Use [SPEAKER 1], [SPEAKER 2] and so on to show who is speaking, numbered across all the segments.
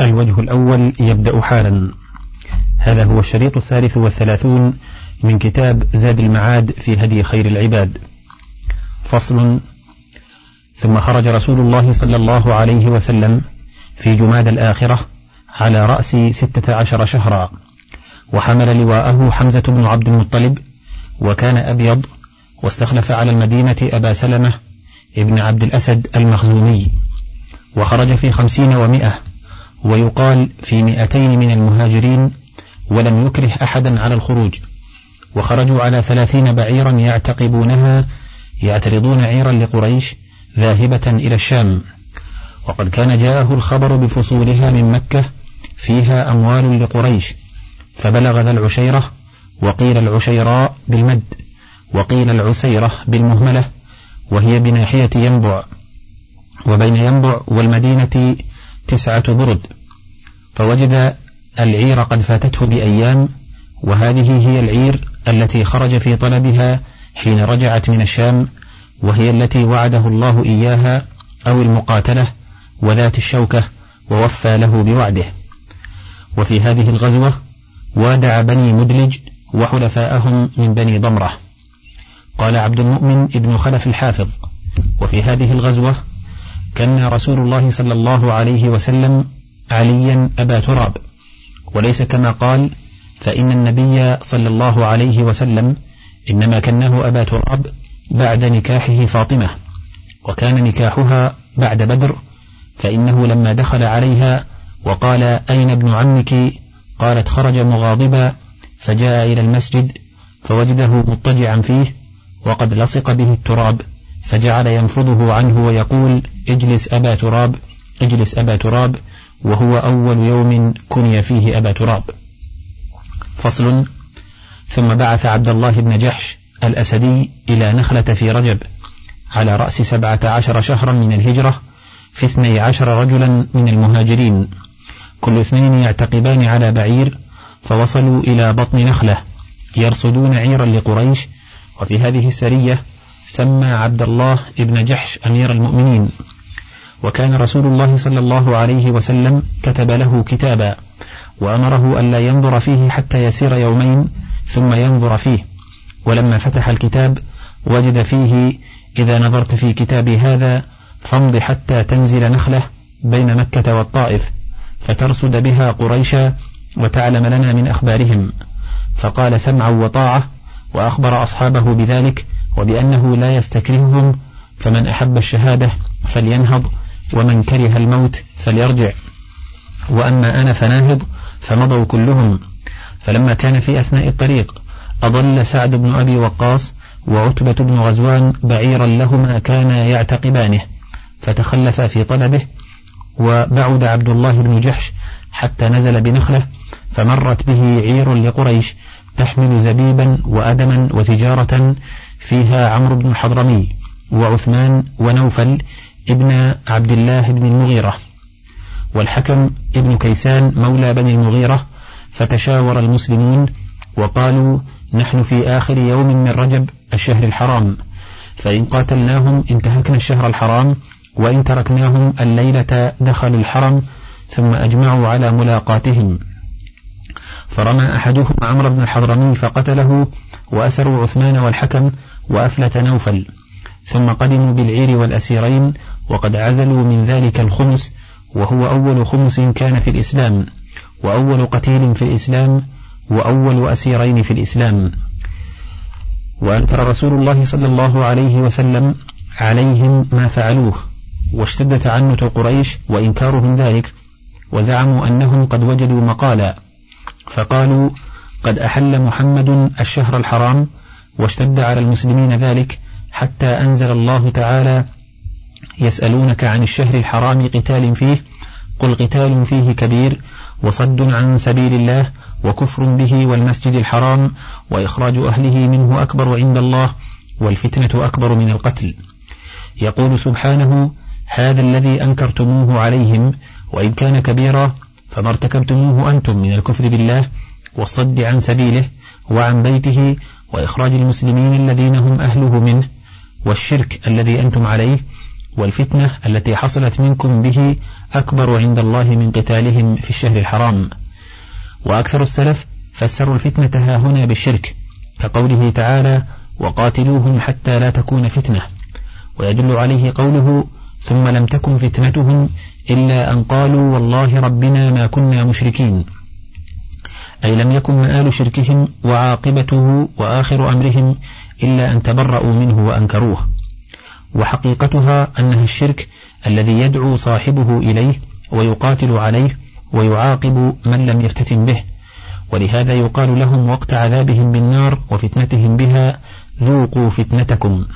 [SPEAKER 1] الوجه الأول يبدأ حالا. هذا هو الشريط الثالث والثلاثون من كتاب زاد المعاد في هدي خير العباد. فصل. ثم خرج رسول الله صلى الله عليه وسلم في جماد الآخرة على رأس ستة عشر شهرا وحمل لواءه حمزة بن عبد المطلب وكان أبيض واستخلف على المدينة أبا سلمة ابن عبد الأسد المخزومي وخرج في خمسين ومائة ويقال في مئتين من المهاجرين ولم يكره أحدا على الخروج وخرجوا على ثلاثين بعيرا يعتقبونها يعترضون عيرا لقريش ذاهبة إلى الشام. وقد كان جاءه الخبر بفصولها من مكة فيها أموال لقريش فبلغ ذا العشيرة وقيل العشيراء بالمد وقيل العسيرة بالمهملة وهي بناحية ينبع وبين ينبع والمدينة تسعة برد. فوجد العير قد فاتته بأيام وهذه هي العير التي خرج في طلبها حين رجعت من الشام وهي التي وعده الله إياها أو المقاتلة وذات الشوكة ووفى له بوعده. وفي هذه الغزوة وادع بني مدلج وحلفاءهم من بني ضمرة. قال عبد المؤمن ابن خلف الحافظ. وفي هذه الغزوة كان رسول الله صلى الله عليه وسلم عليا أبا تراب. وليس كما قال فإن النبي صلى الله عليه وسلم إنما كنه أبا تراب بعد نكاحه فاطمة وكان نكاحها بعد بدر فإنه لما دخل عليها وقال أين ابن عمك؟ قالت خرج مغاضبا فجاء إلى المسجد فوجده مضطجعا فيه وقد لصق به التراب فجعل ينفضه عنه ويقول اجلس أبا تراب اجلس أبا تراب وهو أول يوم كني فيه أبا تراب. فصل. ثم بعث عبد الله بن جحش الأسدي إلى نخلة في رجب على رأس سبعة عشر شهرا من الهجرة في اثني عشر رجلا من المهاجرين. كل اثنين يعتقبان على بعير فوصلوا إلى بطن نخلة يرصدون عيرا لقريش وفي هذه السرية سمى عبد الله ابن جحش أمير المؤمنين. وكان رسول الله صلى الله عليه وسلم كتب له كتابا وأمره ألا ينظر فيه حتى يسير يومين ثم ينظر فيه. ولما فتح الكتاب وجد فيه إذا نظرت في كتابي هذا فامض حتى تنزل نخلة بين مكة والطائف فترصد بها قريشا وتعلم لنا من أخبارهم. فقال سمعا وطاعة وأخبر أصحابه بذلك وبأنه لا يستكرههم فمن أحب الشهادة فلينهض ومن كره الموت فليرجع. وأما أنا فناهض فمضوا كلهم. فلما كان في أثناء الطريق أضل سعد بن أبي وقاص وعتبة بن غزوان بعيرا لهما كانا يعتقبانه. فتخلفا في طلبه وبعد عبد الله بن جحش حتى نزل بنخلة فمرت به عير لقريش تحمل زبيبا وأدما وتجارة فيها عمرو بن الحضرمي وعثمان ونوفل ابن عبد الله بن المغيرة والحكم ابن كيسان مولى بني المغيرة فتشاور المسلمون وقالوا نحن في آخر يوم من رجب الشهر الحرام فإن قاتلناهم انتهكنا الشهر الحرام وإن تركناهم الليلة دخلوا الحرم ثم أجمعوا على ملاقاتهم. فرمى أحدهم عمرو بن الحضرمي فقتله وأسروا عثمان والحكم وأفلت نوفل ثم قدموا بالعير والأسيرين وقد عزلوا من ذلك الخمس وهو أول خمس كان في الإسلام وأول قتيل في الإسلام وأول أسيرين في الإسلام. وأنكر رسول الله صلى الله عليه وسلم عليهم ما فعلوه واشتد تعنت قريش وإنكارهم ذلك وزعموا أنهم قد وجدوا مقالا فقالوا قد أحل محمد الشهر الحرام واشتد على المسلمين ذلك حتى أنزل الله تعالى يسألونك عن الشهر الحرام قتال فيه قل قتال فيه كبير وصد عن سبيل الله وكفر به والمسجد الحرام وإخراج أهله منه أكبر عند الله والفتنة أكبر من القتل. يقول سبحانه هذا الذي أنكرتموه عليهم وإن كان كبيرا فما ارتكبتموه أنتم من الكفر بالله والصد عن سبيله وعن بيته وإخراج المسلمين الذين هم أهله منه والشرك الذي أنتم عليه والفتنة التي حصلت منكم به أكبر عند الله من قتالهم في الشهر الحرام. وأكثر السلف فسروا الفتنة ها هنا بالشرك كقوله تعالى وقاتلوهم حتى لا تكون فتنة ويدل عليه قوله ثم لم تكن فتنتهم إلا أن قالوا والله ربنا ما كنا مشركين أي لم يكن مآل شركهم وعاقبته وآخر أمرهم إلا أن تبرأوا منه وأنكروه. وحقيقتها أنها الشرك الذي يدعو صاحبه إليه ويقاتل عليه ويعاقب من لم يفتتن به. ولهذا يقال لهم وقت عذابهم بالنار وفتنتهم بها ذوقوا فتنتكم.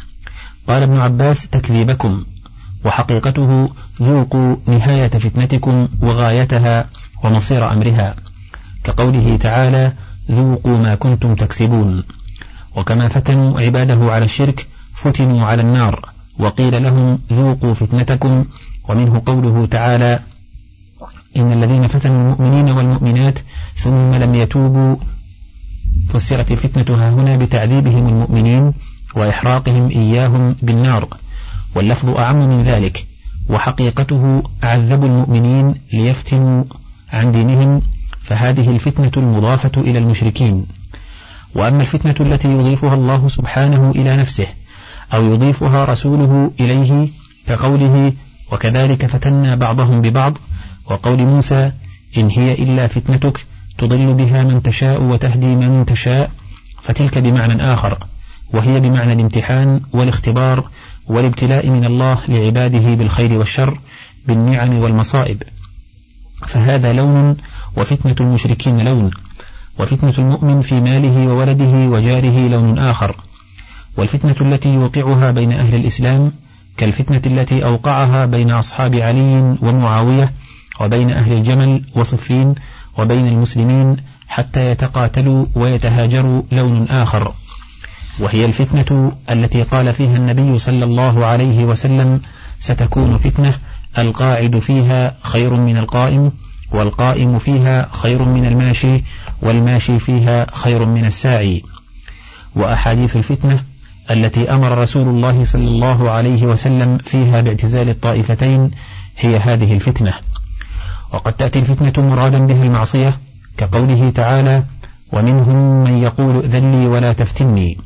[SPEAKER 1] قال ابن عباس تكذيبكم وحقيقته ذوقوا نهاية فتنتكم وغايتها ومصير أمرها. كقوله تعالى ذوقوا ما كنتم تكسبون وكما فتنوا عباده على الشرك فتنوا على النار. وقيل لهم ذوقوا فتنتكم. ومنه قوله تعالى إن الذين فتنوا المؤمنين والمؤمنات ثم لم يتوبوا. فسرت الفتنة هنا بتعذيبهم المؤمنين وإحراقهم إياهم بالنار. واللفظ أعم من ذلك. وحقيقته عذبوا المؤمنين ليفتنوا عن دينهم. فهذه الفتنة المضافة إلى المشركين. وأما الفتنة التي يضيفها الله سبحانه إلى نفسه أو يضيفها رسوله إليه كقوله وكذلك فتنا بعضهم ببعض وقول موسى إن هي إلا فتنتك تضل بها من تشاء وتهدي من تشاء فتلك بمعنى آخر وهي بمعنى الامتحان والاختبار والابتلاء من الله لعباده بالخير والشر بالنعم والمصائب فهذا لون وفتنة المشركين لون وفتنة المؤمن في ماله وولده وجاره لون آخر والفتنة التي يوقعها بين أهل الإسلام كالفتنة التي أوقعها بين أصحاب علي ومعاوية وبين أهل الجمل وصفين وبين المسلمين حتى يتقاتلوا ويتهاجروا لون آخر. وهي الفتنة التي قال فيها النبي صلى الله عليه وسلم ستكون فتنة القاعد فيها خير من القائم والقائم فيها خير من الماشي والماشي فيها خير من الساعي وأحاديث الفتنة التي أمر رسول الله صلى الله عليه وسلم فيها باعتزال الطائفتين هي هذه الفتنة. وقد تأتي الفتنة مرادا بها المعصية كقوله تعالى ومنهم من يقول ائذن لي ولا تفتني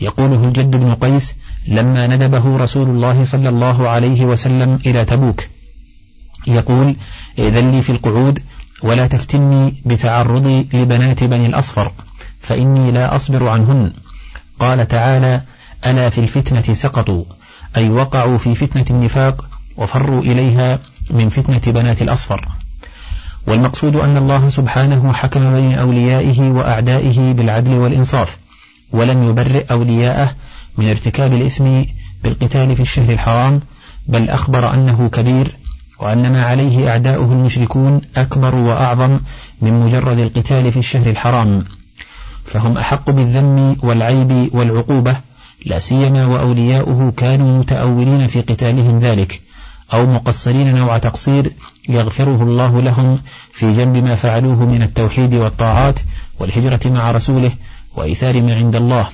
[SPEAKER 1] يقوله الجد بن قيس لما ندبه رسول الله صلى الله عليه وسلم إلى تبوك يقول ائذن لي في القعود ولا تفتني بتعرضي لبنات بني الأصفر فإني لا أصبر عنهن قال تعالى ألا في الفتنة سقطوا أي وقعوا في فتنة النفاق وفروا إليها من فتنة بنات الأصفر. والمقصود أن الله سبحانه حكم بين أوليائه وأعدائه بالعدل والإنصاف ولم يبرئ أولياءه من ارتكاب الإثم بالقتال في الشهر الحرام بل أخبر أنه كبير وأن ما عليه أعداؤه المشركون أكبر وأعظم من مجرد القتال في الشهر الحرام. فهم أحق بالذم والعيب والعقوبة لا سيما وأولياؤه كانوا متأولين في قتالهم ذلك أو مقصرين نوع تقصير يغفره الله لهم في جنب ما فعلوه من التوحيد والطاعات والهجرة مع رسوله وإيثار ما عند الله.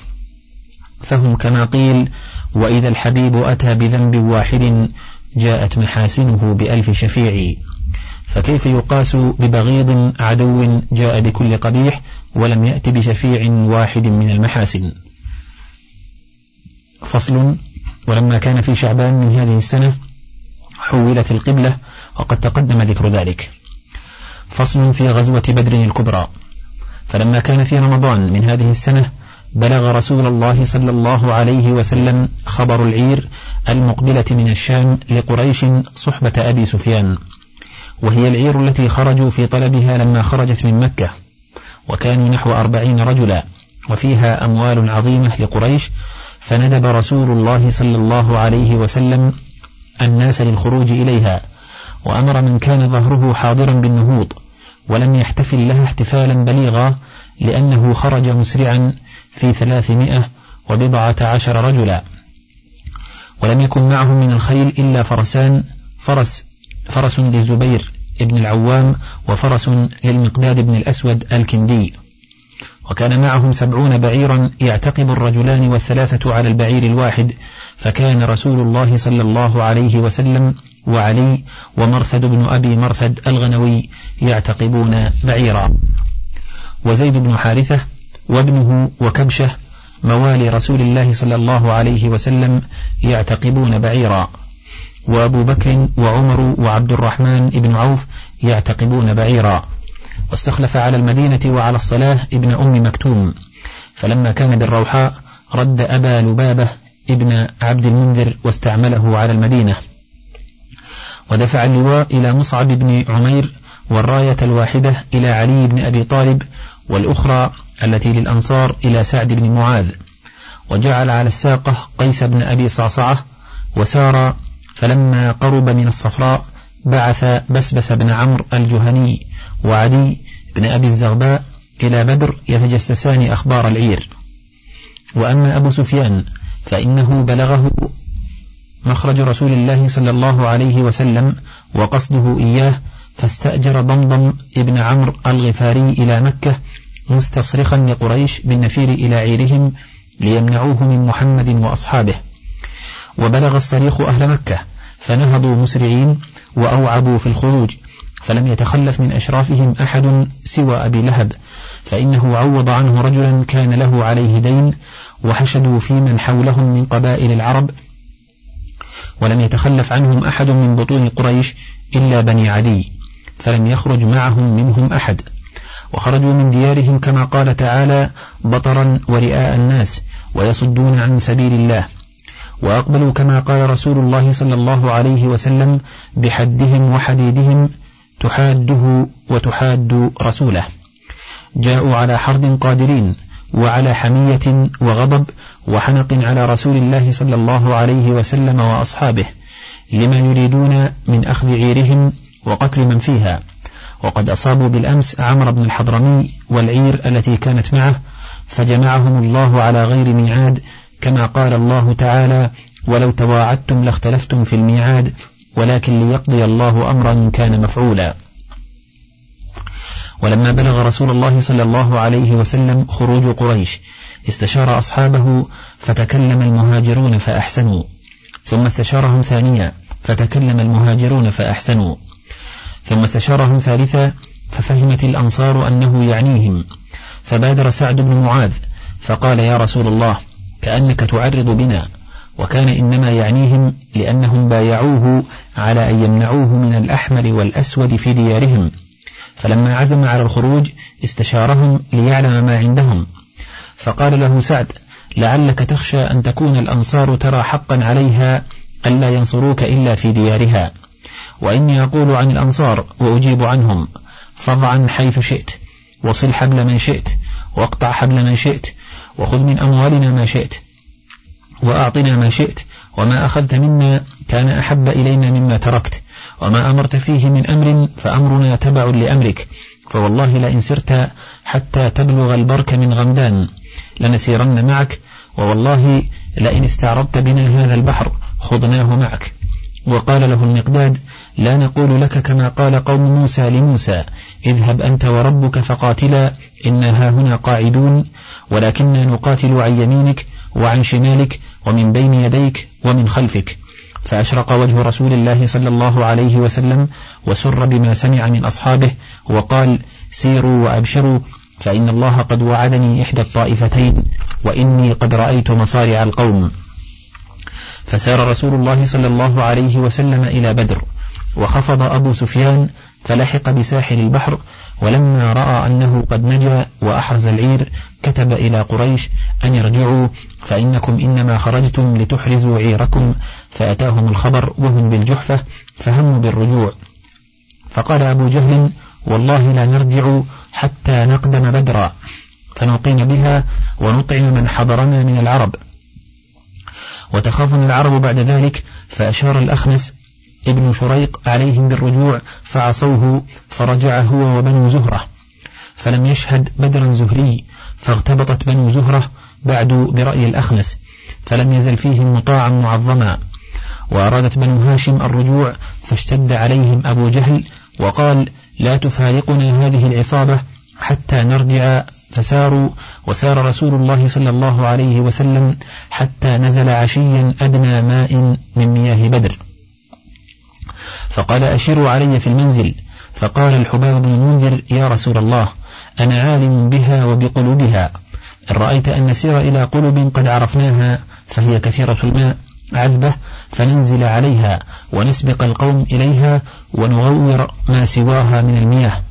[SPEAKER 1] فهم كما قيل وإذا الحبيب أتى بذنب واحد جاءت محاسنه بألف شفيع. فكيف يقاس ببغيض عدو جاء بكل قبيح ولم يأت بشفيع واحد من المحاسن؟ فصل ولما كان في شعبان من هذه السنة حولت القبلة وقد تقدم ذكر ذلك. فصل في غزوة بدر الكبرى فلما كان في رمضان من هذه السنة بلغ رسول الله صلى الله عليه وسلم خبر العير المقبلة من الشام لقريش صحبة أبي سفيان. وهي العير التي خرجوا في طلبها لما خرجت من مكة. وكانوا نحو أربعين رجلا وفيها أموال عظيمة لقريش. فندب رسول الله صلى الله عليه وسلم الناس للخروج إليها وأمر من كان ظهره حاضرا بالنهوض ولم يحتفل لها احتفالا بليغا لأنه خرج مسرعا في ثلاثمائة وبضعة عشر رجلا. ولم يكن معهم من الخيل إلا فرسان فرس فرس للزبير ابن العوام وفرس للمقداد بن الأسود الكندي. وكان معهم سبعون بعيرا يعتقب الرجلان والثلاثة على البعير الواحد فكان رسول الله صلى الله عليه وسلم وعلي ومرثد بن أبي مرثد الغنوي يعتقبون بعيرا. وزيد بن حارثة وابنه وكبشة موالي رسول الله صلى الله عليه وسلم يعتقبون بعيرا. وأبو بكر وعمر وعبد الرحمن بن عوف يعتقبون بعيرا. واستخلف على المدينة وعلى الصلاة ابن أم مكتوم. فلما كان بالروحاء رد أبا لبابة ابن عبد المنذر واستعمله على المدينة. ودفع اللواء إلى مصعب بن عمير والراية الواحدة إلى علي بن أبي طالب والأخرى التي للأنصار إلى سعد بن معاذ. وجعل على الساقة قيس بن أبي صعصعة وسار فلما قرب من الصفراء بعث بسبس بن عمرو الجهني وعدي بن أبي الزغباء إلى بدر يتجسسان أخبار العير. وأما أبو سفيان فإنه بلغه مخرج رسول الله صلى الله عليه وسلم وقصده إياه فاستأجر ضمضم ابن عمرو الغفاري إلى مكة مستصرخا لقريش بالنفير إلى عيرهم ليمنعوه من محمد وأصحابه. وبلغ الصريخ أهل مكة فنهضوا مسرعين وأوعبوا في الخروج فلم يتخلف من أشرافهم أحد سوى أبي لهب فإنه عوض عنه رجلا كان له عليه دين وحشدوا في من حولهم من قبائل العرب ولم يتخلف عنهم أحد من بطون قريش إلا بني عدي فلم يخرج معهم منهم أحد. وخرجوا من ديارهم كما قال تعالى بطرا ورئاء الناس ويصدون عن سبيل الله وأقبلوا كما قال رسول الله صلى الله عليه وسلم بحدهم وحديدهم تحاده وتحاد رسوله. جاءوا على حرد قادرين وعلى حمية وغضب وحنق على رسول الله صلى الله عليه وسلم وأصحابه لما يريدون من أخذ عيرهم وقتل من فيها. وقد أصابوا بالأمس عمرو بن الحضرمي والعير التي كانت معه فجمعهم الله على غير ميعاد كما قال الله تعالى ولو تواعدتم لاختلفتم في الميعاد ولكن ليقضي الله أمرا كان مفعولا. ولما بلغ رسول الله صلى الله عليه وسلم خروج قريش استشار أصحابه فتكلم المهاجرون فأحسنوا. ثم استشارهم ثانيا فتكلم المهاجرون فأحسنوا. ثم استشارهم ثالثا ففهمت الأنصار أنه يعنيهم. فبادر سعد بن معاذ فقال يا رسول الله كأنك تعرض بنا وكان إنما يعنيهم لأنهم بايعوه على أن يمنعوه من الأحمر والأسود في ديارهم. فلما عزم على الخروج استشارهم ليعلم ما عندهم. فقال له سعد لعلك تخشى أن تكون الأنصار ترى حقا عليها ألا ينصروك إلا في ديارها. وإني أقول عن الأنصار وأجيب عنهم. فضعا حيث شئت وصل حبل من شئت واقطع حبل من شئت وخذ من أموالنا ما شئت وأعطنا ما شئت وما أخذت منا كان أحب إلينا مما تركت وما أمرت فيه من أمر فأمرنا تبع لأمرك. فوالله لئن سرت حتى تبلغ البرك من غمدان لنسيرن معك ووالله لئن استعرضت بنا هذا البحر خضناه معك. وقال له المقداد لا نقول لك كما قال قوم موسى لموسى اذهب أنت وربك فقاتلا إنا هنا قاعدون ولكننا نقاتل عن يمينك وعن شمالك ومن بين يديك ومن خلفك. فأشرق وجه رسول الله صلى الله عليه وسلم وسر بما سمع من أصحابه وقال سيروا وأبشروا فإن الله قد وعدني إحدى الطائفتين وإني قد رأيت مصارع القوم. فسار رسول الله صلى الله عليه وسلم إلى بدر وخفض أبو سفيان فلحق بساحل البحر ولما رأى أنه قد نجا وأحرز العير كتب إلى قريش أن يرجعوا فإنكم إنما خرجتم لتحرزوا عيركم فأتاهم الخبر وهم بالجحفة فهموا بالرجوع. فقال أبو جهل والله لا نرجع حتى نقدم بدرا فنقيم بها ونطعم من حضرنا من العرب. وتخافنا العرب بعد ذلك فأشار الأخنس ابن شريق عليهم بالرجوع فعصوه فرجع هو وبنو زهرة فلم يشهد بدرا زهري فاغتبطت بنو زهرة بعد برأي الأخنس فلم يزل فيهم مطاعا معظما. وأرادت بنو هاشم الرجوع فاشتد عليهم أبو جهل وقال لا تفارقنا هذه العصابة حتى نرجع. فساروا وسار رسول الله صلى الله عليه وسلم حتى نزل عشيا أدنى ماء من مياه بدر. فقال أشروا علي في المنزل. فقال الحباب بن المنذر يا رسول الله أنا عالم بها وبقلوبها. إن رأيت أن نسير إلى قلوب قد عرفناها فهي كثيرة الماء عذبة فننزل عليها ونسبق القوم إليها ونغور ما سواها من المياه.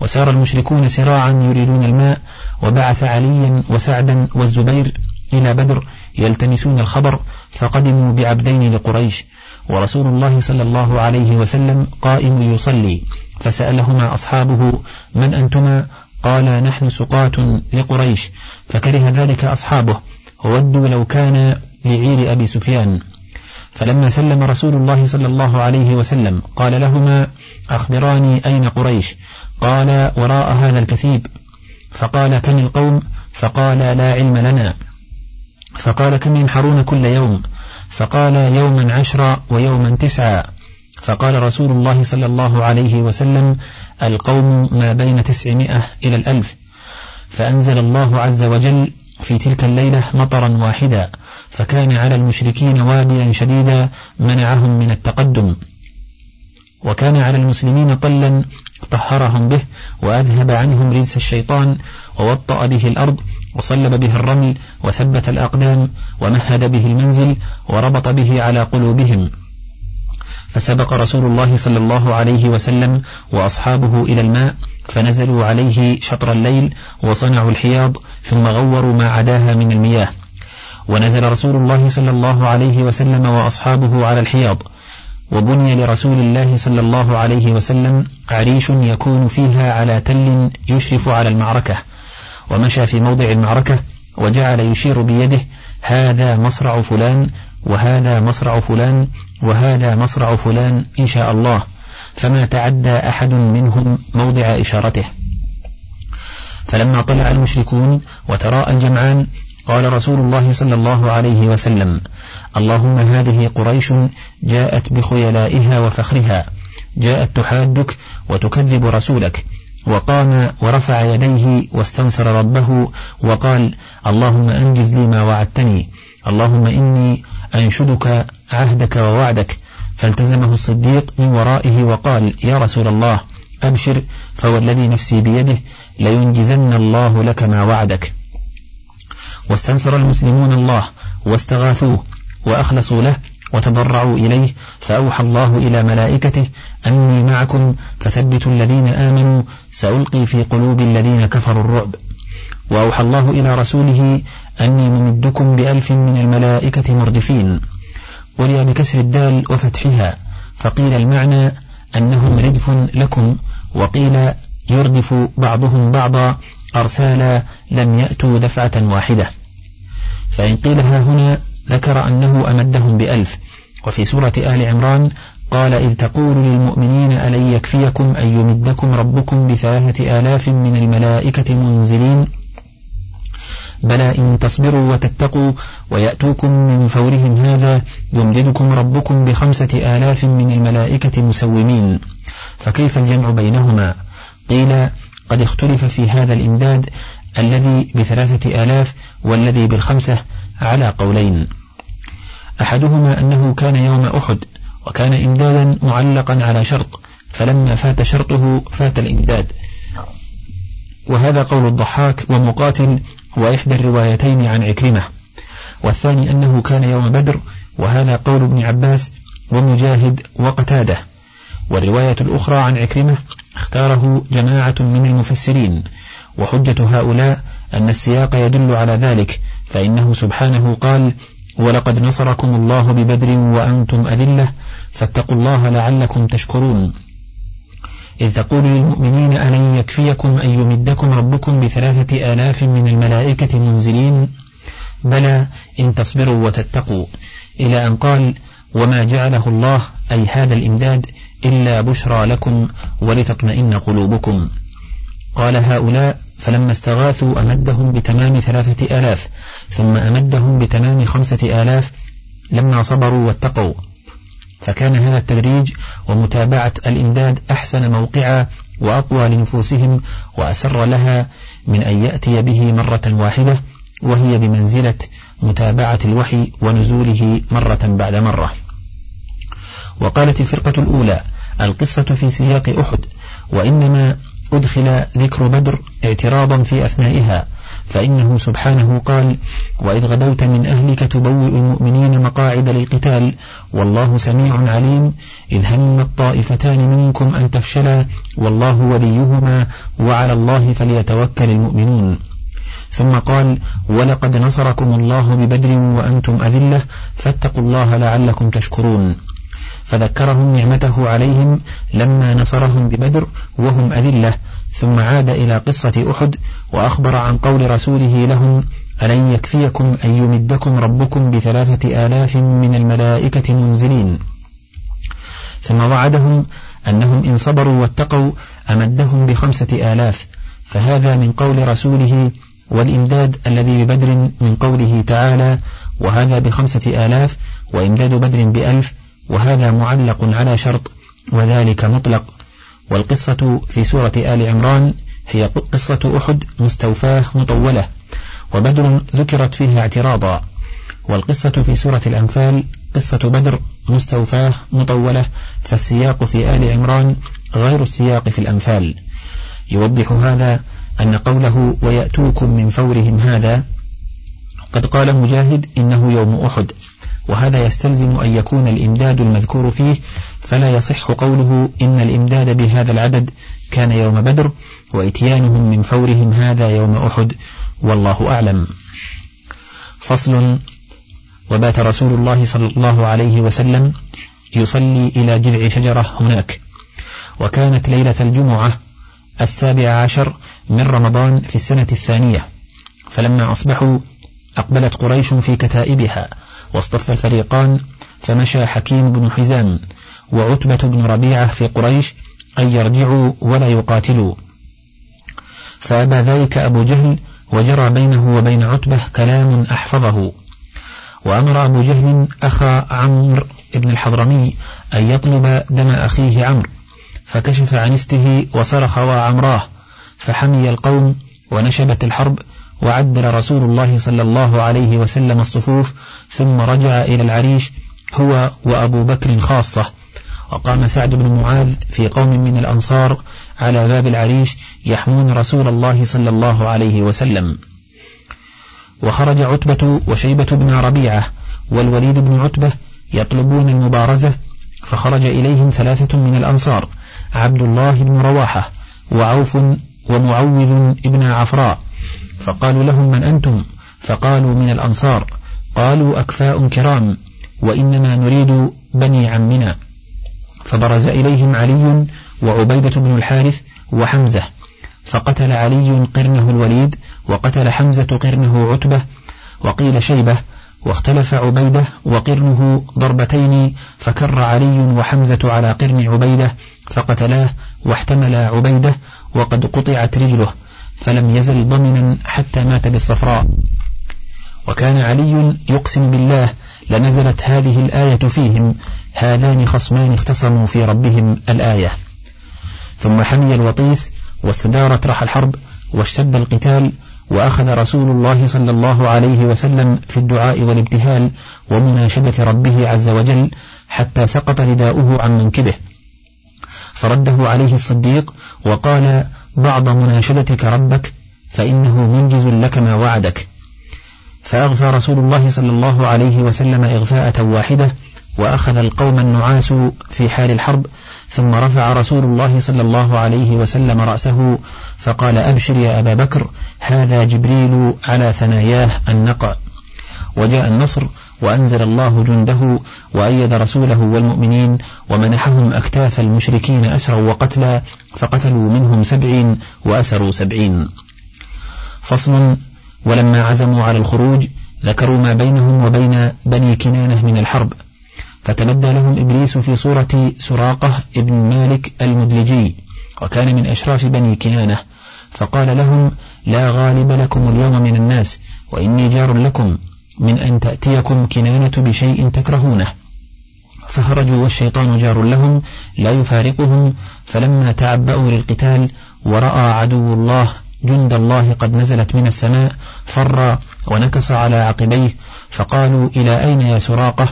[SPEAKER 1] وسار المشركون سراعا يريدون الماء وبعث عليا وسعدا والزبير إلى بدر يلتمسون الخبر فقدموا بعبدين لقريش. ورسول الله صلى الله عليه وسلم قائم يصلي. فسألهما أصحابه من أنتما؟ قال نحن سقاة لقريش. فكره ذلك أصحابه وودوا لو كان لعير أبي سفيان. فلما سلم رسول الله صلى الله عليه وسلم قال لهما أخبراني أين قريش؟ قال وراء هذا الكثيب. فقال كم القوم؟ فقال لا علم لنا. فقال كم ينحرون كل يوم؟ فقال يوما عشرا ويوما تسعا. فقال رسول الله صلى الله عليه وسلم القوم ما بين تسعمائة إلى الألف. فأنزل الله عز وجل في تلك الليلة مطرا واحدا فكان على المشركين واديا شديدا منعهم من التقدم. وكان على المسلمين طلا طهرهم به وأذهب عنهم رجس الشيطان ووطأ به الأرض وصلب به الرمل وثبت الأقدام ومهد به المنزل وربط به على قلوبهم. فسبق رسول الله صلى الله عليه وسلم وأصحابه إلى الماء فنزلوا عليه شطر الليل وصنعوا الحياض ثم غوروا ما عداها من المياه. ونزل رسول الله صلى الله عليه وسلم وأصحابه على الحياض. وبني لرسول الله صلى الله عليه وسلم عريش يكون فيها على تل يشرف على المعركة. ومشى في موضع المعركة وجعل يشير بيده هذا مصرع فلان وهذا مصرع فلان وهذا مصرع فلان إن شاء الله. فما تعدى أحد منهم موضع إشارته. فلما طلع المشركون وتراءى الجمعان قال رسول الله صلى الله عليه وسلم اللهم هذه قريش جاءت بخيلائها وفخرها جاءت تحادك وتكذب رسولك وقام ورفع يديه واستنصر ربه وقال اللهم أنجز لي ما وعدتني اللهم إني أنشدك عهدك ووعدك. فالتزمه الصديق من ورائه وقال يا رسول الله أبشر فوالذي نفسي بيده لينجزن الله لك ما وعدك. واستنصر المسلمون الله واستغاثوه وأخلصوا له وتضرعوا إليه فأوحى الله إلى ملائكته أني معكم فثبتوا الذين آمنوا سألقي في قلوب الذين كفروا الرعب. وأوحى الله إلى رسوله أني ممدكم بألف من الملائكة مردفين. قرئ بكسر الدال وفتحها فقيل المعنى أنهم ردف لكم وقيل يردف بعضهم بعضا أرسالا لم يأتوا دفعة واحدة. فإن قيل ها هنا ذكر أنه أمدهم بألف. وفي سورة آل عمران قال إذ تقول للمؤمنين ألن يكفيكم أن يمدكم ربكم بثلاثة آلاف من الملائكة منزلين؟ بلى إن تصبروا وتتقوا ويأتوكم من فورهم هذا يمددكم ربكم بخمسة آلاف من الملائكة مسومين. فكيف الجمع بينهما؟ قيل قد اختلف في هذا الإمداد الذي بثلاثة آلاف والذي بالخمسة على قولين. أحدهما أنه كان يوم أحد وكان إمدادا معلقا على شرط فلما فات شرطه فات الإمداد. وهذا قول الضحاك ومقاتل وإحدى الروايتين عن عكرمة. والثاني أنه كان يوم بدر وهذا قول ابن عباس ومجاهد وقتادة. والرواية الأخرى عن عكرمة اختاره جماعة من المفسرين وحجة هؤلاء أن السياق يدل على ذلك فإنه سبحانه قال ولقد نصركم الله ببدر وأنتم أذلة فاتقوا الله لعلكم تشكرون. إذ تقول للمؤمنين ألن يكفيكم أن يمدكم ربكم بثلاثة آلاف من الملائكة منزلين؟ بلى إن تصبروا وتتقوا. إلى أن قال وما جعله الله أي هذا الإمداد إلا بشرى لكم ولتطمئن قلوبكم. قال هؤلاء فلما استغاثوا أمدهم بتمام ثلاثة آلاف ثم أمدهم بتمام خمسة آلاف لما صبروا واتقوا. فكان هذا التدريج ومتابعة الإمداد أحسن موقعا وأقوى لنفوسهم وأسر لها من أن يأتي به مرة واحدة وهي بمنزلة متابعة الوحي ونزوله مرة بعد مرة. وقالت الفرقة الأولى القصة في سياق أحد وإنما أدخل ذكر بدر اعتراضا في أثنائها فإنه سبحانه قال وإذ غدوت من أهلك تبوئ المؤمنين مقاعد للقتال والله سميع عليم إذ هم الطائفتان منكم أن تفشلا والله وليهما وعلى الله فليتوكل المؤمنون. ثم قال ولقد نصركم الله ببدر وأنتم أذلة فاتقوا الله لعلكم تشكرون. فذكرهم نعمته عليهم لما نصرهم ببدر وهم أذلة ثم عاد إلى قصة أحد وأخبر عن قول رسوله لهم ألن يكفيكم أن يمدكم ربكم بثلاثة آلاف من الملائكة منزلين. ثم وعدهم أنهم إن صبروا واتقوا أمدهم بخمسة آلاف. فهذا من قول رسوله والإمداد الذي ببدر من قوله تعالى وهذا بخمسة آلاف وإمداد بدر بألف وهذا معلق على شرط وذلك مطلق. والقصة في سورة آل عمران هي قصة أحد مستوفاه مطولة وبدر ذكرت فيها اعتراضا. والقصة في سورة الأنفال قصة بدر مستوفاه مطولة فالسياق في آل عمران غير السياق في الأنفال. يوضح هذا أن قوله ويأتوكم من فورهم هذا قد قال مجاهد إنه يوم أحد وهذا يستلزم أن يكون الإمداد المذكور فيه فلا يصح قوله إن الإمداد بهذا العدد كان يوم بدر وإتيانهم من فورهم هذا يوم أحد والله أعلم. فصل وبات رسول الله صلى الله عليه وسلم يصلي إلى جذع شجرة هناك وكانت ليلة الجمعة السابع عشر من رمضان في السنة الثانية فلما أصبحوا أقبلت قريش في كتائبها واصطف الفريقان فمشى حكيم بن حزام وعتبة بن ربيعة في قريش أن يرجعوا ولا يقاتلوا. فأبى ذلك أبو جهل وجرى بينه وبين عتبة كلام أحفظه. وأمر أبو جهل أخا عمرو بن الحضرمي أن يطلب دم أخيه عمرو فكشف عن استه وصرخ وعمراه فحمي القوم ونشبت الحرب وعدل رسول الله صلى الله عليه وسلم الصفوف ثم رجع إلى العريش هو وأبو بكر خاصة. وقام سعد بن معاذ في قوم من الأنصار على باب العريش يحمون رسول الله صلى الله عليه وسلم. وخرج عتبة وشيبة بن ربيعة والوليد بن عتبة يطلبون المبارزة فخرج إليهم ثلاثة من الأنصار عبد الله بن رواحة وعوف ومعوذ ابن عفراء. فقالوا لهم من أنتم؟ فقالوا من الأنصار قالوا أكفاء كرام وإنما نريد بني عمنا. فبرز إليهم علي وعبيدة بن الحارث وحمزة فقتل علي قرنه الوليد وقتل حمزة قرنه عتبة وقيل شيبة واختلف عبيدة وقرنه ضربتين فكر علي وحمزة على قرن عبيدة فقتلاه واحتمل عبيدة وقد قطعت رجله فلم يزل ضمنا حتى مات بالصفراء. وكان علي يقسم بالله لنزلت هذه الآية فيهم هذان خصمان اختصموا في ربهم الآية. ثم حمي الوطيس واستدارت رح الحرب واشتد القتال وأخذ رسول الله صلى الله عليه وسلم في الدعاء والابتهال ومناشدة ربه عز وجل حتى سقط رداؤه عن منكبه. فرده عليه الصديق وقال بعض مناشدتك ربك فإنه منجز لك ما وعدك. فأغفى رسول الله صلى الله عليه وسلم إغفاءة واحدة وأخذ القوم النعاس في حال الحرب ثم رفع رسول الله صلى الله عليه وسلم رأسه فقال أبشر يا أبا بكر هذا جبريل على ثناياه النقع وجاء النصر وأنزل الله جنده وأيد رسوله والمؤمنين ومنحهم أكتاف المشركين أسروا وقتلا فقتلوا منهم سبعين وأسروا سبعين. فصل ولما عزموا على الخروج ذكروا ما بينهم وبين بني كنانة من الحرب. فتبدى لهم إبليس في صورة سراقة ابن مالك المدلجي وكان من أشراف بني كنانة فقال لهم لا غالب لكم اليوم من الناس وإني جار لكم من أن تأتيكم كنانة بشيء تكرهونه. فخرجوا والشيطان جار لهم لا يفارقهم فلما تعبأوا للقتال ورأى عدو الله جند الله قد نزلت من السماء فر ونكص على عقبيه فقالوا إلى أين يا سراقة؟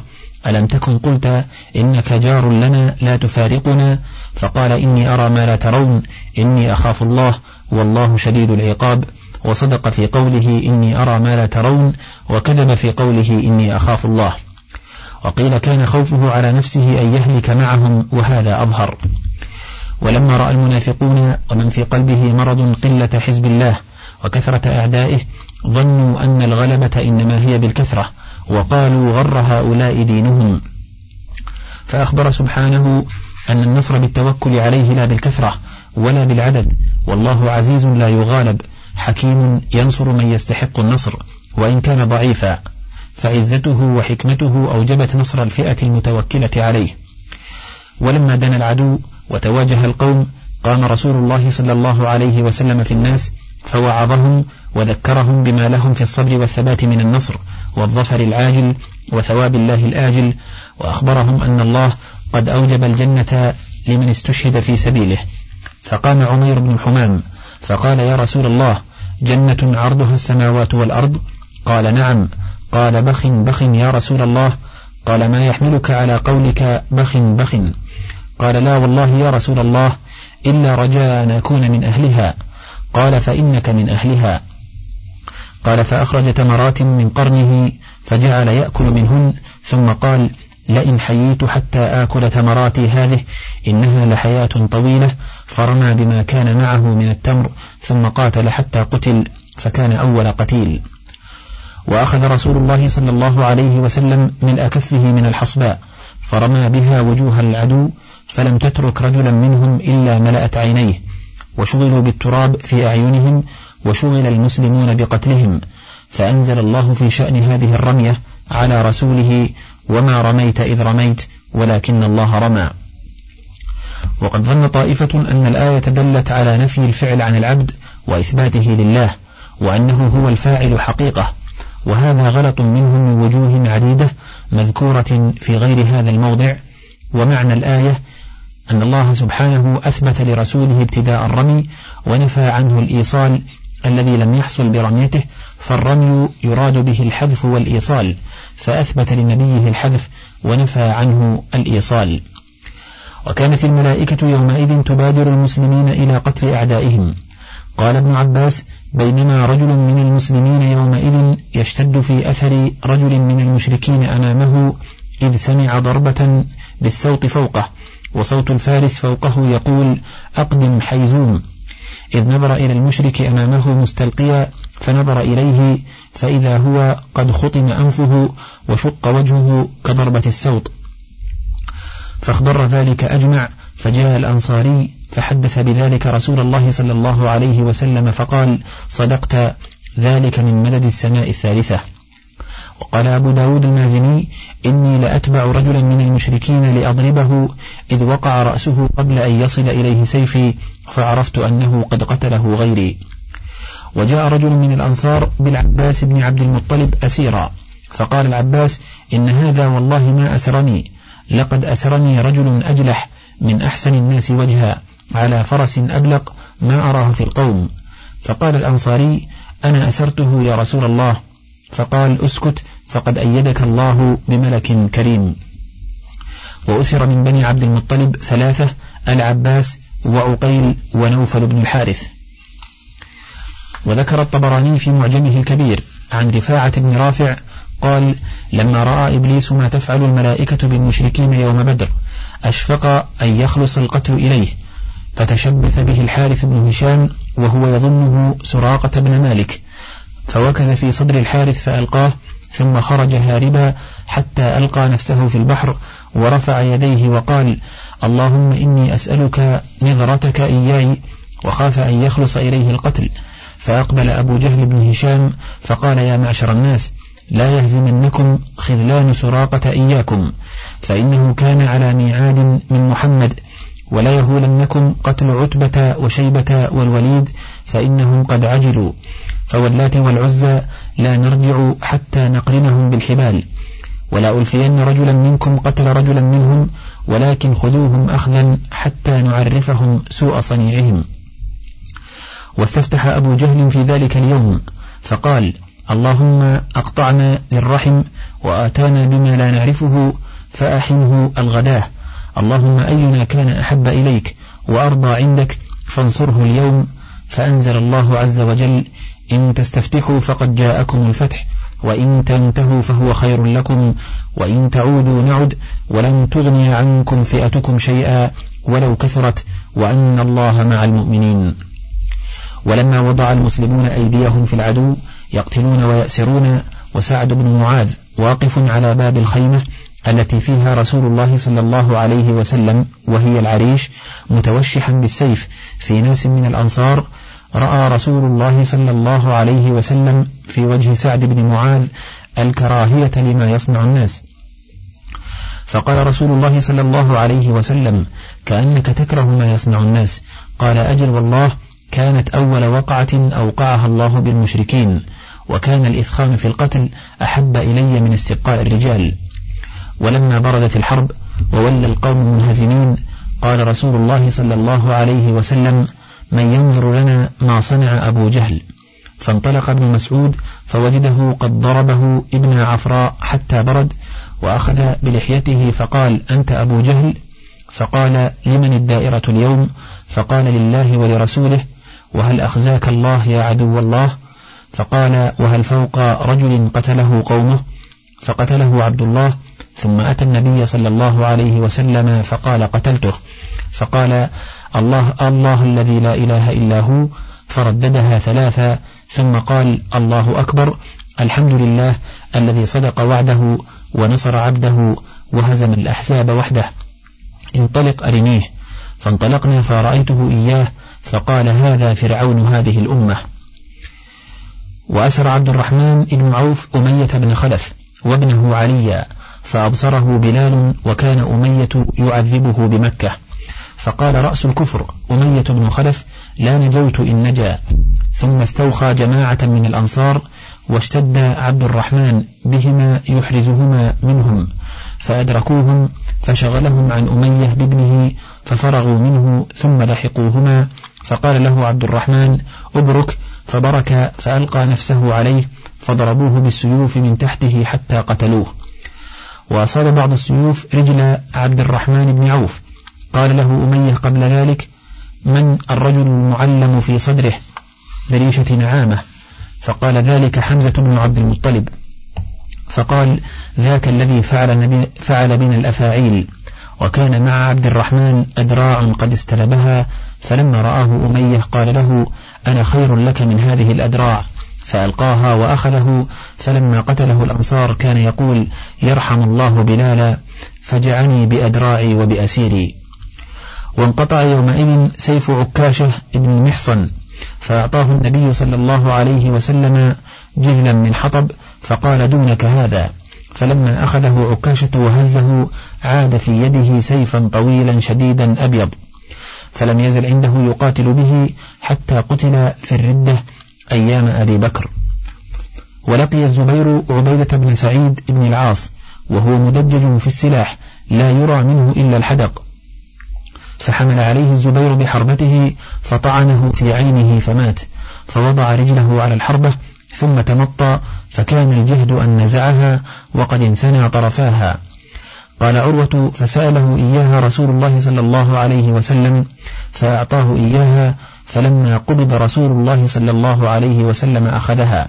[SPEAKER 1] ألم تكن قلت إنك جار لنا لا تفارقنا؟ فقال إني أرى ما لا ترون إني أخاف الله والله شديد العقاب. وصدق في قوله إني أرى ما لا ترون وكذب في قوله إني أخاف الله. وقيل كان خوفه على نفسه أن يهلك معهم وهذا أظهر. ولما رأى المنافقون ومن في قلبه مرض قلة حزب الله وكثرة أعدائه ظنوا أن الغلبة إنما هي بالكثرة. وقالوا غر هؤلاء دينهم. فأخبر سبحانه أن النصر بالتوكل عليه لا بالكثرة ولا بالعدد والله عزيز لا يغالب حكيم ينصر من يستحق النصر وإن كان ضعيفا. فعزته وحكمته أوجبت نصر الفئة المتوكلة عليه. ولما دنا العدو وتواجه القوم قام رسول الله صلى الله عليه وسلم في الناس فوعظهم وذكرهم بما لهم في الصبر والثبات من النصر والظفر العاجل وثواب الله الآجل وأخبرهم أن الله قد أوجب الجنة لمن استشهد في سبيله. فقام عمير بن حمام فقال يا رسول الله جنة عرضها السماوات والأرض؟ قال نعم. قال بخ بخ يا رسول الله. قال ما يحملك على قولك بخ بخ. قال لا والله يا رسول الله إلا رجاء أن أكون من أهلها. قال فإنك من أهلها. قال فأخرج تمرات من قرنه فجعل يأكل منهن ثم قال لئن حييت حتى آكل تمراتي هذه إنها لحياة طويلة فرمى بما كان معه من التمر ثم قاتل حتى قتل فكان أول قتيل. وأخذ رسول الله صلى الله عليه وسلم من أكفه من الحصباء فرمى بها وجوه العدو فلم تترك رجلا منهم إلا ملأت عينيه وشغلوا بالتراب في أعينهم وشغل المسلمون بقتلهم فأنزل الله في شأن هذه الرمية على رسوله وما رميت إذ رميت ولكن الله رمى. وقد ظن طائفة أن الآية دلت على نفي الفعل عن العبد وإثباته لله وأنه هو الفاعل حقيقة وهذا غلط منهم من وجوه عديدة مذكورة في غير هذا الموضع ومعنى الآية أن الله سبحانه أثبت لرسوله ابتداء الرمي ونفى عنه الإيصال الذي لم يحصل برميته فالرمي يراد به الحذف والإيصال فأثبت لنبيه الحذف ونفى عنه الإيصال. وكانت الملائكة يومئذ تبادر المسلمين إلى قتل أعدائهم. قال ابن عباس بينما رجل من المسلمين يومئذ يشتد في أثر رجل من المشركين أمامه إذ سمع ضربة بالسوط فوقه وصوت الفارس فوقه يقول أقدم حيزوم. إذ نظر إلى المشرك أمامه مستلقيا فنظر إليه فإذا هو قد خطم أنفه وشق وجهه كضربة السوط. فاخضر ذلك أجمع فجاء الأنصاري فحدث بذلك رسول الله صلى الله عليه وسلم فقال صدقت ذلك من مدد السماء الثالثة. وقال أبو داود المازني إني لأتبع رجلا من المشركين لأضربه إذ وقع رأسه قبل أن يصل إليه سيفي فعرفت أنه قد قتله غيري. وجاء رجل من الأنصار بالعباس بن عبد المطلب أسيرا. فقال العباس إن هذا والله ما أسرني. لقد أسرني رجل أجلح من أحسن الناس وجها على فرس أبلق ما أراه في القوم. فقال الأنصاري أنا أسرته يا رسول الله. فقال أسكت فقد أيدك الله بملك كريم. وأسر من بني عبد المطلب ثلاثة العباس وعقيل ونوفل بن الحارث. وذكر الطبراني في معجمه الكبير عن رفاعة بن رافع قال لما رأى إبليس ما تفعل الملائكة بالمشركين يوم بدر أشفق أن يخلص القتل إليه فتشبث به الحارث بن هشام وهو يظنه سراقة بن مالك فوكز في صدر الحارث فألقاه ثم خرج هاربا حتى ألقى نفسه في البحر ورفع يديه وقال اللهم إني أسألك نظرتك إياي وخاف أن يخلص إليه القتل. فأقبل أبو جهل بن هشام فقال يا معشر الناس لا يهزمنكم خذلان سراقة إياكم فإنه كان على ميعاد من محمد ولا يهولنكم قتل عتبة وشيبة والوليد فإنهم قد عجلوا. فواللات والعزى لا نرجع حتى نقرنهم بالحبال. ولا ألفين رجلا منكم قتل رجلا منهم ولكن خذوهم أخذا حتى نعرفهم سوء صنيعهم. واستفتح أبو جهل في ذلك اليوم فقال اللهم أقطعنا للرحم وآتانا بما لا نعرفه فأحنه الغداة. اللهم أينا كان أحب إليك وأرضى عندك فانصره اليوم فأنزل الله عز وجل إن تستفتحوا فقد جاءكم الفتح وإن تنتهوا فهو خير لكم وإن تعودوا نعد ولن تغني عنكم فئتكم شيئا ولو كثرت وأن الله مع المؤمنين. ولما وضع المسلمون أيديهم في العدو يقتلون ويأسرون وسعد بن معاذ واقف على باب الخيمة التي فيها رسول الله صلى الله عليه وسلم وهي العريش متوشحا بالسيف في ناس من الأنصار. رأى رسول الله صلى الله عليه وسلم في وجه سعد بن معاذ الكراهية لما يصنع الناس. فقال رسول الله صلى الله عليه وسلم كأنك تكره ما يصنع الناس. قال أجل والله كانت أول وقعة أوقعها الله بالمشركين وكان الإثخان في القتل أحب إلي من استبقاء الرجال. ولما بردت الحرب وولى القوم منهزمين قال رسول الله صلى الله عليه وسلم من ينظر لنا ما صنع أبو جهل. فانطلق ابن مسعود فوجده قد ضربه ابن عفراء حتى برد وأخذ بلحيته فقال أنت أبو جهل؟ فقال لمن الدائرة اليوم؟ فقال لله ولرسوله. وهل أخزاك الله يا عدو الله؟ فقال وهل فوق رجل قتله قومه؟ فقتله عبد الله. ثم أتى النبي صلى الله عليه وسلم فقال قتلته. فقال الله الله الذي لا إله إلا هو فرددها ثلاثا ثم قال الله أكبر الحمد لله الذي صدق وعده ونصر عبده وهزم الأحزاب وحده. انطلق أرنيه فانطلقنا فرأيته إياه فقال هذا فرعون هذه الأمة. وأسر عبد الرحمن بن عوف أمية بن خلف وابنه عليا فأبصره بلال وكان أمية يعذبه بمكة. فقال رأس الكفر أمية بن خلف لا نجوت إن نجا. ثم استوخى جماعة من الأنصار واشتد عبد الرحمن بهما يحرزهما منهم فأدركوهم فشغلهم عن أمية بابنه ففرغوا منه ثم لحقوهما فقال له عبد الرحمن أبرك. فبرك فألقى نفسه عليه فضربوه بالسيوف من تحته حتى قتلوه. وأصاب بعض السيوف رجل عبد الرحمن بن عوف. قال له أمية قبل ذلك من الرجل المعلم في صدره بريشة نعامة؟ فقال ذلك حمزة بن عبد المطلب. فقال ذاك الذي فعل, فعل بنا الأفاعيل وكان مع عبد الرحمن أدراع قد استلبها فلما رآه أمية قال له أنا خير لك من هذه الأدراع. فألقاها وأخذه فلما قتله الأنصار كان يقول يرحم الله بلالا فجعني بأدراعي وبأسيري. وانقطع يومئذ سيف عكاشة ابن محصن فأعطاه النبي صلى الله عليه وسلم جذلا من حطب فقال دونك هذا. فلما أخذه عكاشة وهزه عاد في يده سيفا طويلا شديدا أبيض. فلم يزل عنده يقاتل به حتى قتل في الردة أيام أبي بكر. ولقي الزبير عبيدة بن سعيد بن العاص وهو مدجج في السلاح لا يرى منه إلا الحدق. فحمل عليه الزبير بحربته فطعنه في عينه فمات فوضع رجله على الحربة ثم تمطى فكان الجهد أن نزعها وقد انثنى طرفاها. قال عروة فسأله إياها رسول الله صلى الله عليه وسلم فأعطاه إياها فلما قبض رسول الله صلى الله عليه وسلم أخذها.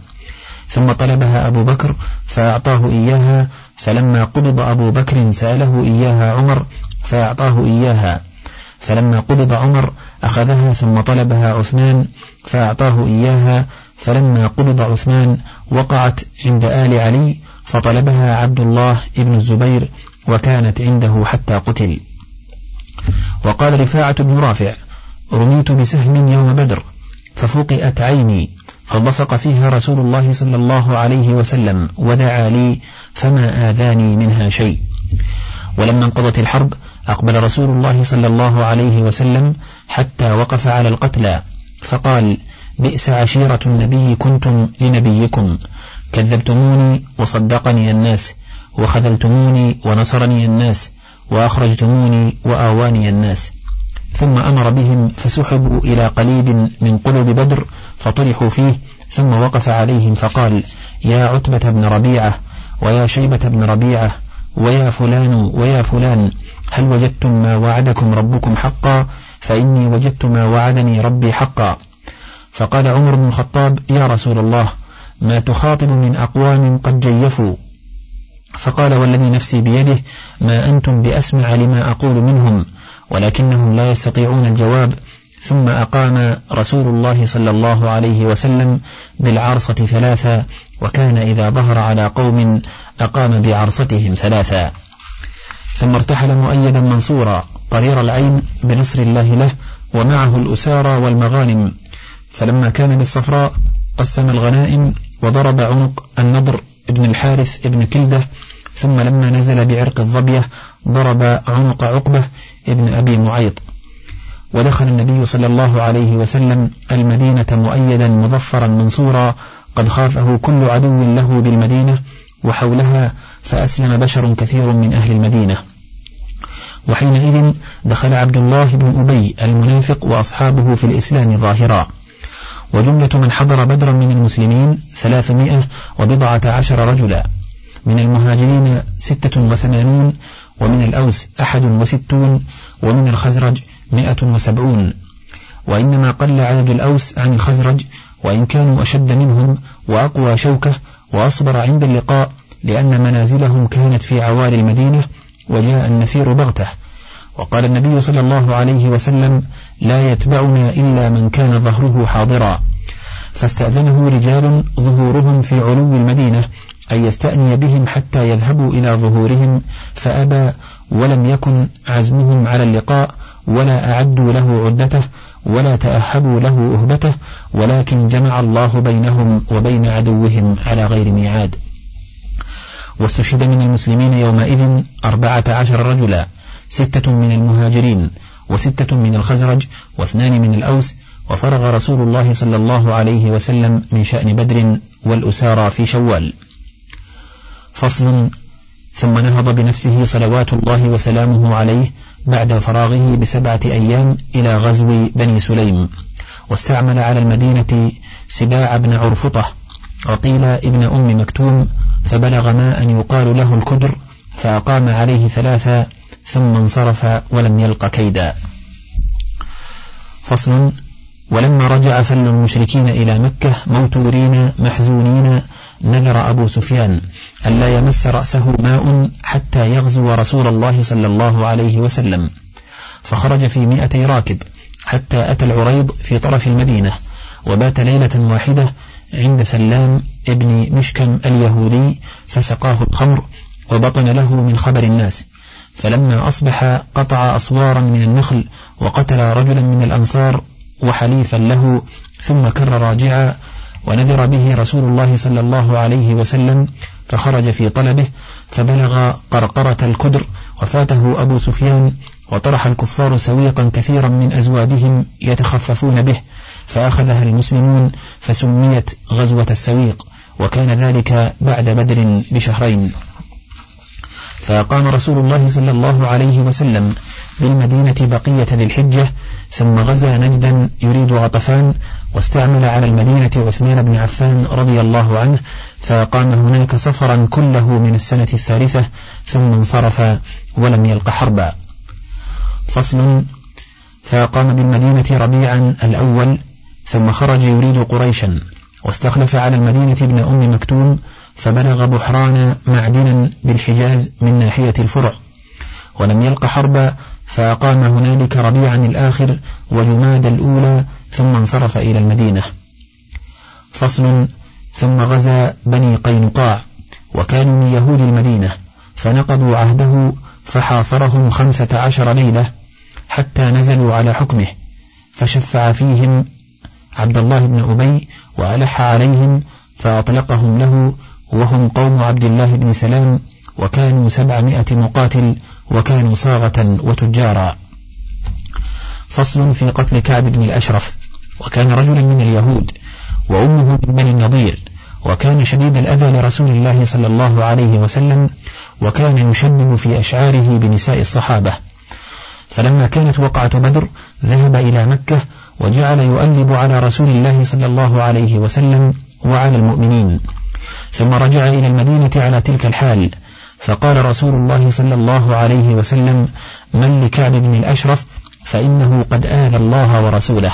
[SPEAKER 1] ثم طلبها أبو بكر فأعطاه إياها فلما قبض أبو بكر سأله إياها عمر فأعطاه إياها. فلما قبض عمر أخذها ثم طلبها عثمان فأعطاه إياها فلما قبض عثمان وقعت عند آل علي فطلبها عبد الله ابن الزبير وكانت عنده حتى قتل. وقال رفاعة بن رافع رميت بسهم يوم بدر ففقئت عيني فبصق فيها رسول الله صلى الله عليه وسلم ودعا لي فما آذاني منها شيء. ولما انقضت الحرب أقبل رسول الله صلى الله عليه وسلم حتى وقف على القتلى فقال بئس عشيرة النبي كنتم لنبيكم. كذبتموني وصدقني الناس وخذلتموني ونصرني الناس وأخرجتموني وآواني الناس. ثم أمر بهم فسحبوا إلى قليب من قلوب بدر فطرحوا فيه ثم وقف عليهم فقال يا عتبة بن ربيعة ويا شيبة بن ربيعة ويا فلان ويا فلان. هل وجدتم ما وعدكم ربكم حقا؟ فإني وجدت ما وعدني ربي حقا. فقال عمر بن الخطاب يا رسول الله ما تخاطب من أقوام قد جيفوا. فقال والذي نفسي بيده ما أنتم بأسمع لما أقول منهم ولكنهم لا يستطيعون الجواب. ثم أقام رسول الله صلى الله عليه وسلم بالعرصة ثلاثا وكان إذا ظهر على قوم أقام بعرصتهم ثلاثا. ثم ارتحل مؤيدا منصورا قرير العين بنصر الله له ومعه الأسارى والمغانم. فلما كان بالصفراء قسم الغنائم وضرب عنق النضر ابن الحارث ابن كلدة ثم لما نزل بعرق الظبية ضرب عنق عقبة ابن أبي معيط. ودخل النبي صلى الله عليه وسلم المدينة مؤيدا مظفرا منصورا قد خافه كل عدو له بالمدينة وحولها فأسلم بشر كثير من أهل المدينة. وحينئذ دخل عبد الله بن أبي المنافق وأصحابه في الإسلام ظاهرا. وجملة من حضر بدرا من المسلمين ثلاثمائة وبضعة عشر رجلا. من المهاجرين ستة وثمانون ومن الأوس أحد وستون ومن الخزرج مئة وسبعون. وإنما قل عدد الأوس عن الخزرج وإن كانوا أشد منهم وأقوى شوكة وأصبر عند اللقاء لأن منازلهم كانت في عوالي المدينة وجاء النفير بغتة. وقال النبي صلى الله عليه وسلم لا يتبعنا إلا من كان ظهره حاضرا. فاستأذنه رجال ظهورهم في علو المدينة أن يستأني بهم حتى يذهبوا إلى ظهورهم فأبى ولم يكن عزمهم على اللقاء ولا أعدوا له عدته ولا تأهبوا له أهبته ولكن جمع الله بينهم وبين عدوهم على غير ميعاد. واستشهد من المسلمين يومئذ أربعة عشر رجلا ستة من المهاجرين وستة من الخزرج واثنان من الأوس وفرغ رسول الله صلى الله عليه وسلم من شأن بدر والأسارى في شوال. فصل ثم نهض بنفسه صلوات الله وسلامه عليه بعد فراغه بسبعة أيام إلى غزو بني سليم. واستعمل على المدينة سباع بن عرفطة وقيل ابن أم مكتوم فبلغ ما أن يقال له الكدر فأقام عليه ثلاثة ثم انصرف ولم يلق كيدا. فصل ولما رجع فل المشركين إلى مكة موتورين محزونين نذر أبو سفيان ألا يمس رأسه ماء حتى يغزو رسول الله صلى الله عليه وسلم. فخرج في مئتي راكب حتى أتى العريض في طرف المدينة وبات ليلة واحدة عند سلام ابن مشكم اليهودي فسقاه الخمر وبطن له من خبر الناس فلما أصبح قطع أصوارا من النخل وقتل رجلا من الأنصار وحليفا له ثم كر راجعا ونذر به رسول الله صلى الله عليه وسلم فخرج في طلبه فبلغ قرقرة الكدر وفاته أبو سفيان وطرح الكفار سويقا كثيرا من أزوادهم يتخففون به فأخذها المسلمون فسميت غزوة السويق وكان ذلك بعد بدر بشهرين. فأقام رسول الله صلى الله عليه وسلم بالمدينة بقية ذي الحجة ثم غزا نجدا يريد غطفان واستعمل على المدينة عثمان بن عفان رضي الله عنه فأقام هناك سفرا كله من السنة الثالثة ثم انصرف ولم يلق حربا. فصل. فأقام بالمدينة ربيعا الأول ثم خرج يريد قريشا واستخلف على المدينة ابن أم مكتوم فبلغ بحران معدنا بالحجاز من ناحية الفرع. ولم يلق حربا فأقام هنالك ربيعا الآخر وجماد الأولى ثم انصرف إلى المدينة. فصل ثم غزا بني قينقاع وكانوا من يهود المدينة فنقضوا عهده فحاصرهم خمسة عشر ليلة حتى نزلوا على حكمه فشفع فيهم عبد الله بن أبي وألح عليهم فأطلقهم له وهم قوم عبد الله بن سلام وكانوا سبعمائة مقاتل وكانوا صاغة وتجارا. فصل في قتل كعب بن الأشرف. وكان رجلا من اليهود وأمه من بني النضير. وكان شديد الأذى لرسول الله صلى الله عليه وسلم. وكان يشدد في أشعاره بنساء الصحابة. فلما كانت وقعة بدر ذهب إلى مكة وجعل يؤلب على رسول الله صلى الله عليه وسلم وعلى المؤمنين. ثم رجع إلى المدينة على تلك الحال. فقال رسول الله صلى الله عليه وسلم من لكعب بن الأشرف فإنه قد آذى الله ورسوله.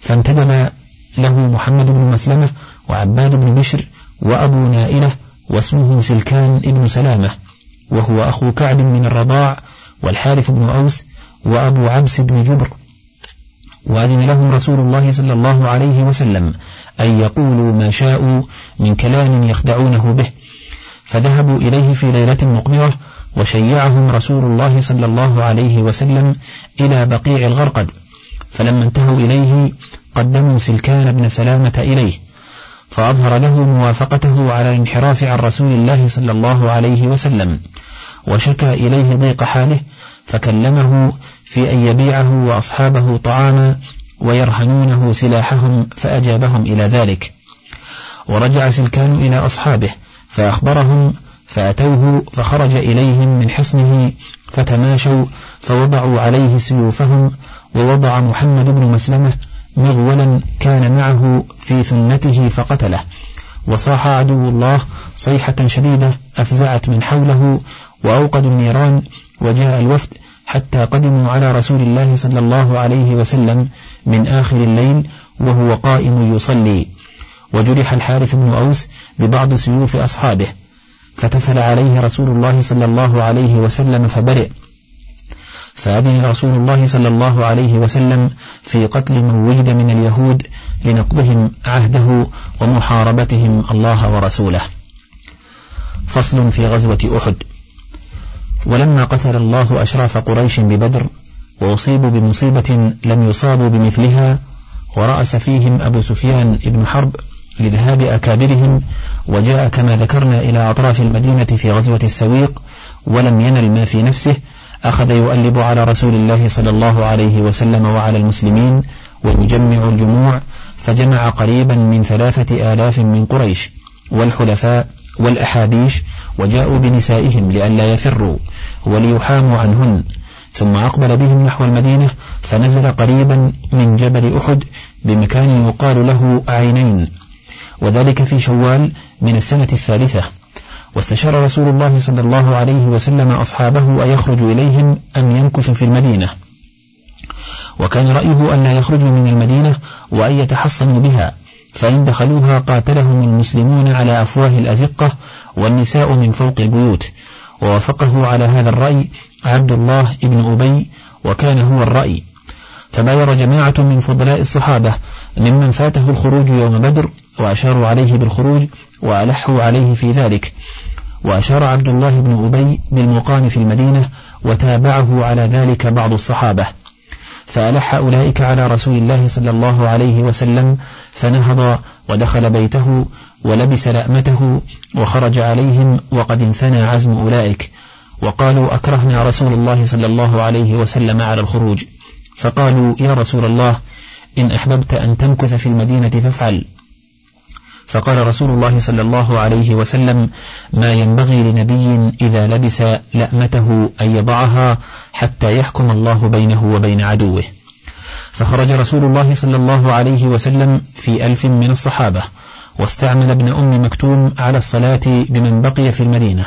[SPEAKER 1] فانتدب له محمد بن مسلمة وعباد بن بشر وأبو نائلة واسمه سلكان ابن سلامة وهو أخو كعب من الرضاع والحارث بن أوس وأبو عبس بن جبر. وأذن لهم رسول الله صلى الله عليه وسلم أن يقولوا ما شاءوا من كلام يخدعونه به. فذهبوا إليه في ليلة مقمرة وشيعهم رسول الله صلى الله عليه وسلم إلى بقيع الغرقد. فلما انتهوا إليه قدموا سلكان بن سلامة إليه فأظهر له موافقته على الانحراف عن رسول الله صلى الله عليه وسلم وشكى إليه ضيق حاله فكلمه في أن يبيعه وأصحابه طعاما ويرهنونه سلاحهم فأجابهم إلى ذلك. ورجع سلكان إلى أصحابه فأخبرهم فأتوه فخرج إليهم من حصنه فتماشوا فوضعوا عليه سيوفهم ووضع محمد بن مسلمة مغولا كان معه في ثنته فقتله. وصاح عدو الله صيحة شديدة أفزعت من حوله وأوقدوا النيران وجاء الوفد حتى قدموا على رسول الله صلى الله عليه وسلم من آخر الليل وهو قائم يصلي. وجرح الحارث بن أوس ببعض سيوف أصحابه فتفل عليه رسول الله صلى الله عليه وسلم فبرئ. فأذن رسول الله صلى الله عليه وسلم في قتل من وجد من اليهود لنقضهم عهده ومحاربتهم الله ورسوله. فصل في غزوة أحد. ولما قتل الله أشراف قريش ببدر وأصيبوا بمصيبة لم يصابوا بمثلها ورأس فيهم أبو سفيان بن حرب لذهاب أكابرهم وجاء كما ذكرنا إلى أطراف المدينة في غزوة السويق ولم ينل ما في نفسه أخذ يؤلب على رسول الله صلى الله عليه وسلم وعلى المسلمين ويجمع الجموع فجمع قريبا من ثلاثة آلاف من قريش والحلفاء والأحابيش وجاءوا بنسائهم لئلا يفروا وليحاموا عنهن. ثم أقبل بهم نحو المدينة فنزل قريبا من جبل أحد بمكان يقال له عينين. وذلك في شوال من السنة الثالثة. واستشار رسول الله صلى الله عليه وسلم أصحابه أيخرج إليهم أم يمكث في المدينة. وكان رأيه أن لا يخرجوا من المدينة وأن يتحصنوا بها. فإن دخلوها قاتلهم المسلمون على أفواه الأزقة والنساء من فوق البيوت. ووافقه على هذا الرأي عبد الله بن أبي وكان هو الرأي. فباير جماعة من فضلاء الصحابة ممن فاته الخروج يوم بدر وأشاروا عليه بالخروج وألحوا عليه في ذلك. وأشار عبد الله بن أبي بالمقام في المدينة وتابعه على ذلك بعض الصحابة. فألح أولئك على رسول الله صلى الله عليه وسلم فنهض ودخل بيته ولبس لأمته وخرج عليهم وقد انثنى عزم أولئك. وقالوا أكرهنا رسول الله صلى الله عليه وسلم على الخروج. فقالوا يا رسول الله إن أحببت أن تمكث في المدينة فافعل. فقال رسول الله صلى الله عليه وسلم ما ينبغي لنبي إذا لبس لأمته أن يضعها حتى يحكم الله بينه وبين عدوه. فخرج رسول الله صلى الله عليه وسلم في ألف من الصحابة واستعمل ابن أم مكتوم على الصلاة بمن بقي في المدينة.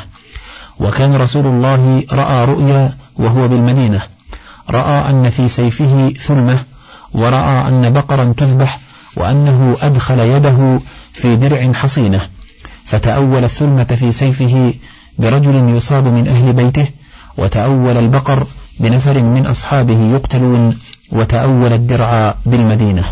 [SPEAKER 1] وكان رسول الله رأى رؤيا وهو بالمدينة رأى أن في سيفه ثلمة ورأى أن بقرا تذبح وأنه أدخل يده في درع حصينة فتأول الثلمة في سيفه برجل يصاب من أهل بيته وتأول البقر بنفر من أصحابه يقتلون وتأول الدرع بالمدينة.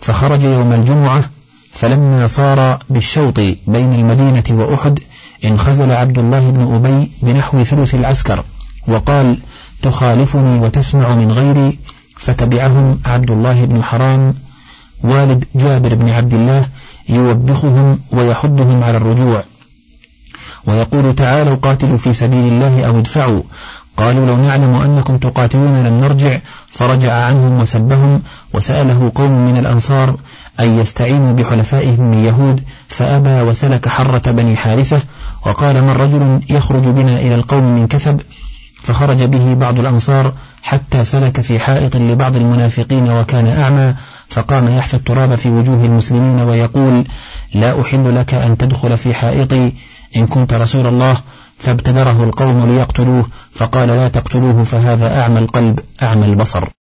[SPEAKER 1] فخرج يوم الجمعة فلما صار بالشوط بين المدينة وأحد انخزل عبد الله بن أبي بنحو ثلث العسكر وقال تخالفني وتسمع من غيري فتبعهم عبد الله بن حرام والد جابر بن عبد الله يوبخهم ويحضهم على الرجوع. ويقول تعالوا قاتلوا في سبيل الله أو ادفعوا. قالوا لو نعلم أنكم تقاتلون لم نرجع. فرجع عنهم وسبهم وسأله قوم من الأنصار
[SPEAKER 2] أن يستعينوا بحلفائهم من يهود. فأبى وسلك حرة بني حارثة. وقال من رجل يخرج بنا إلى القوم من كثب؟ فخرج به بعض الأنصار حتى سلك في حائط لبعض المنافقين وكان أعمى. فقام يحث التراب في وجوه المسلمين ويقول لا أحل لك أن تدخل في حائطي. إن كنت رسول الله فابتدره القوم ليقتلوه. فقال لا تقتلوه فهذا أعمى القلب أعمى البصر.